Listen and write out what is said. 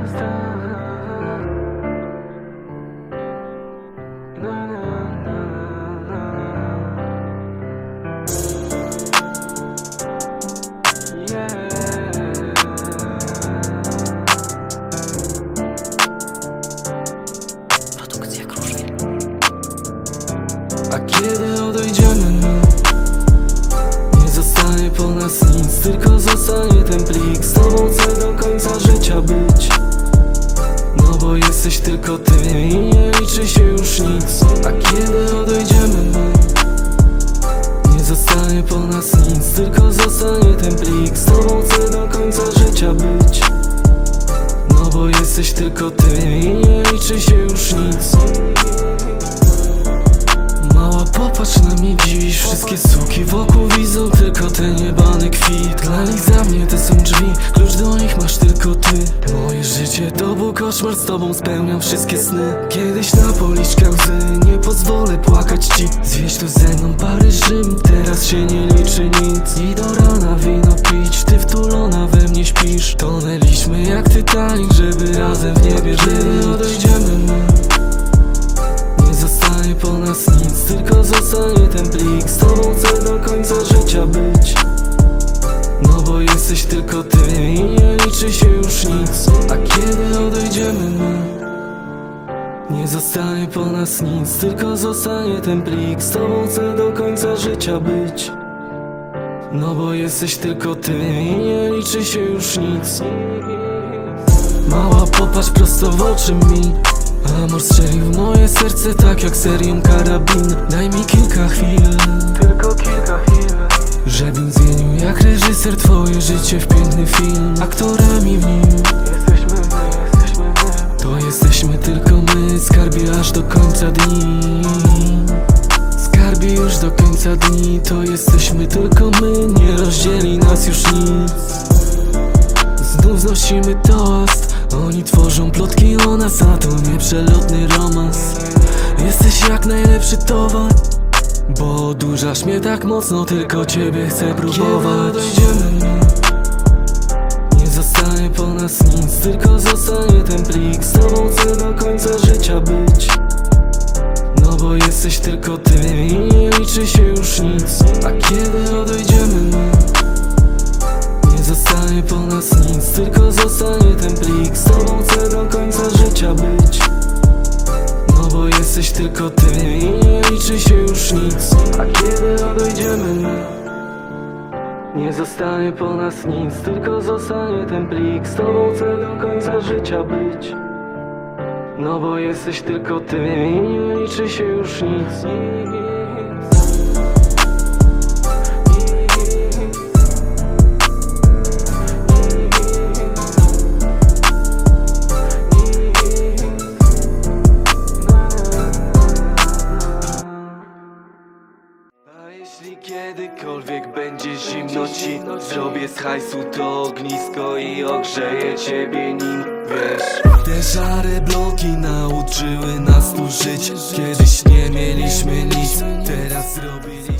A kiedy odejdziemy my Nie zostanie po nas nic Tylko zostanie ten plik zostanie po nas nic Tylko zostanie ten plik. Z tobą chcę do końca życia być. No bo jesteś tylko ty I nie liczy się już nic. Mała popatrz na mnie dziś. Wszystkie suki wokół widzą tylko ten jebany kwit Dla nich za mnie te są drzwi. Klucz do nich masz tylko ty. Moje życie to był koszmar. Z tobą spełniam wszystkie sny. Kiedyś na policzkach łzy. Nie pozwolę płakać ci Zwieź tu ze mną Paryż, Rzym Teraz się nie liczy nic. I do rana wino pić Ty wtulona we mnie śpisz. Tonęliśmy jak Titanic Żeby razem w niebie żyć. Odejdziemy my nie zostanie po nas nic, tylko zostanie ten plik. Z tobą chcę do końca życia być. No bo jesteś tylko ty i nie liczy się już nic. A kiedy odejdziemy my Nie zostanie po nas nic, tylko zostanie ten plik. Z tobą chcę do końca życia być. No bo jesteś tylko ty i nie liczy się już nic. Mała popatrz prosto w oczy mi. Amor strzelił w moje serce tak jak serią karabin. Daj mi kilka chwil. Tylko kilka chwil. Żebym zmienił jak reżyser twoje życie w piękny film. Aktorami w nim? Jesteśmy my, jesteśmy my. To jesteśmy tylko my Skarbie aż do końca dni. Skarbie już do końca dni. To jesteśmy tylko my Nie rozdzieli nas już nic. Znów znosimy toast. Oni tworzą plotki o nas A to nie przelotny romans. Jesteś jak najlepszy towar Bo odurzasz mnie tak mocno Tylko ciebie chcę próbować. Kiedy Nie zostanie po nas nic Tylko zostanie ten plik. Z tobą chcę do końca życia być. No bo jesteś tylko ty i nie liczy się już nic. A kiedy odejdziemy my nie zostanie po nas nic, tylko zostanie ten plik. Z tobą chcę do końca życia być. No bo jesteś tylko ty i nie liczy Nie zostanie po nas nic, tylko zostanie ten plik. Z tobą chcę do końca życia być. No bo jesteś tylko ty i nie liczy się już nic kiedykolwiek będzie zimno ci Zrobię z hajsu to ognisko i ogrzeję ciebie nim Wiesz. Te szare bloki nauczyły nas tu żyć. Kiedyś nie mieliśmy nic Teraz zrobiliśmy